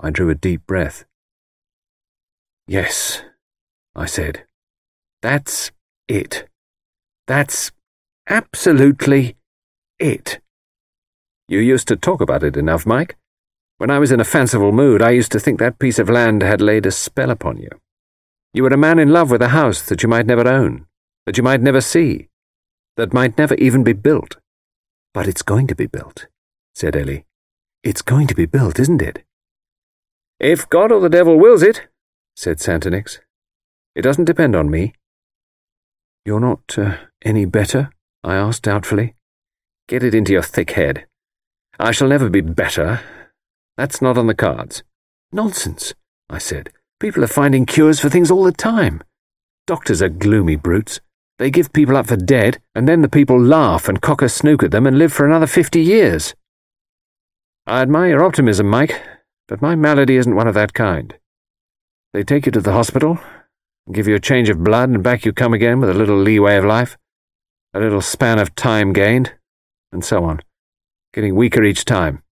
I drew a deep breath. Yes, I said. That's it. That's absolutely it. You used to talk about it enough, Mike. When I was in a fanciful mood, I used to think that piece of land had laid a spell upon you. You were a man in love with a house that you might never own, that you might never see, that might never even be built. But it's going to be built, said Ellie. It's going to be built, isn't it? If God or the devil wills it, said Santonix. It doesn't depend on me. You're not uh, any better? I asked doubtfully. Get it into your thick head. I shall never be better. That's not on the cards. Nonsense, I said. People are finding cures for things all the time. Doctors are gloomy brutes. They give people up for dead, and then the people laugh and cock a snook at them and live for another fifty years. I admire your optimism, Mike, but my malady isn't one of that kind. They take you to the hospital, give you a change of blood, and back you come again with a little leeway of life, a little span of time gained, and so on, getting weaker each time.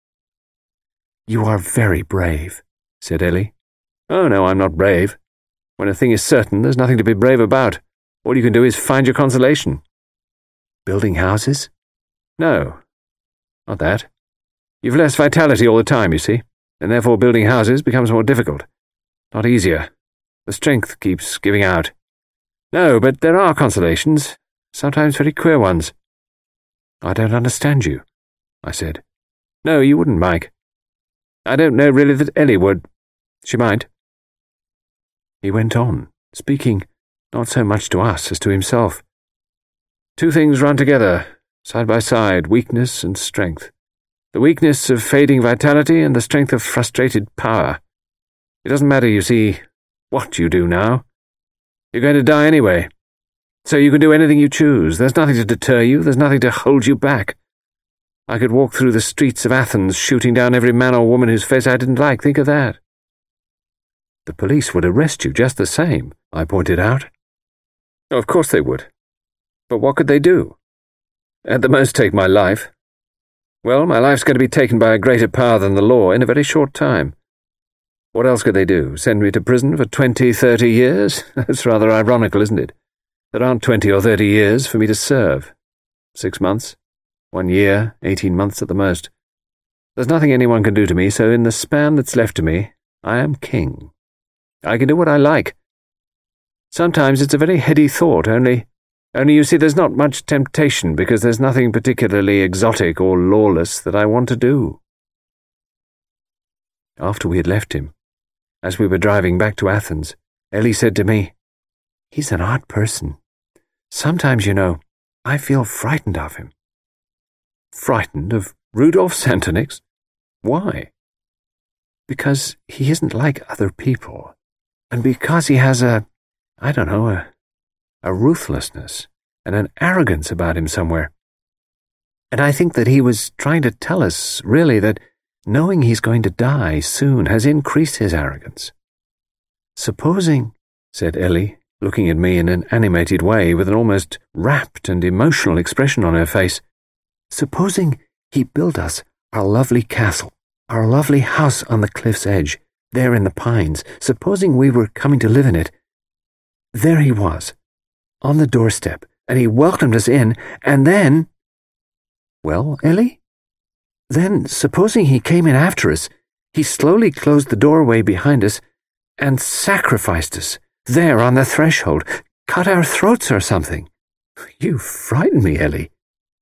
You are very brave, said Ellie. Oh, no, I'm not brave. When a thing is certain, there's nothing to be brave about. All you can do is find your consolation. Building houses? No, not that. You've less vitality all the time, you see, and therefore building houses becomes more difficult. Not easier. The strength keeps giving out. No, but there are consolations, sometimes very queer ones. I don't understand you, I said. No, you wouldn't, Mike. I don't know really that Ellie would. She might. He went on, speaking not so much to us as to himself. Two things run together, side by side, weakness and strength. The weakness of fading vitality and the strength of frustrated power. It doesn't matter, you see, what you do now. You're going to die anyway. So you can do anything you choose. There's nothing to deter you, there's nothing to hold you back. I could walk through the streets of Athens shooting down every man or woman whose face I didn't like. Think of that. The police would arrest you just the same, I pointed out. Of course they would. But what could they do? At the most, take my life. Well, my life's going to be taken by a greater power than the law in a very short time. What else could they do? Send me to prison for twenty, thirty years? That's rather ironical, isn't it? There aren't twenty or thirty years for me to serve. Six months? One year? Eighteen months at the most. There's nothing anyone can do to me, so in the span that's left to me, I am king. I can do what I like. Sometimes it's a very heady thought, only, only you see there's not much temptation because there's nothing particularly exotic or lawless that I want to do. After we had left him, as we were driving back to Athens, Ellie said to me, He's an odd person. Sometimes, you know, I feel frightened of him. Frightened of Rudolph Santonix? Why? Because he isn't like other people and because he has a, I don't know, a, a ruthlessness and an arrogance about him somewhere. And I think that he was trying to tell us, really, that knowing he's going to die soon has increased his arrogance. Supposing, said Ellie, looking at me in an animated way with an almost rapt and emotional expression on her face, supposing he built us our lovely castle, our lovely house on the cliff's edge, there in the pines, supposing we were coming to live in it. There he was, on the doorstep, and he welcomed us in, and then. Well, Ellie? Then, supposing he came in after us, he slowly closed the doorway behind us and sacrificed us, there on the threshold, cut our throats or something. You frighten me, Ellie.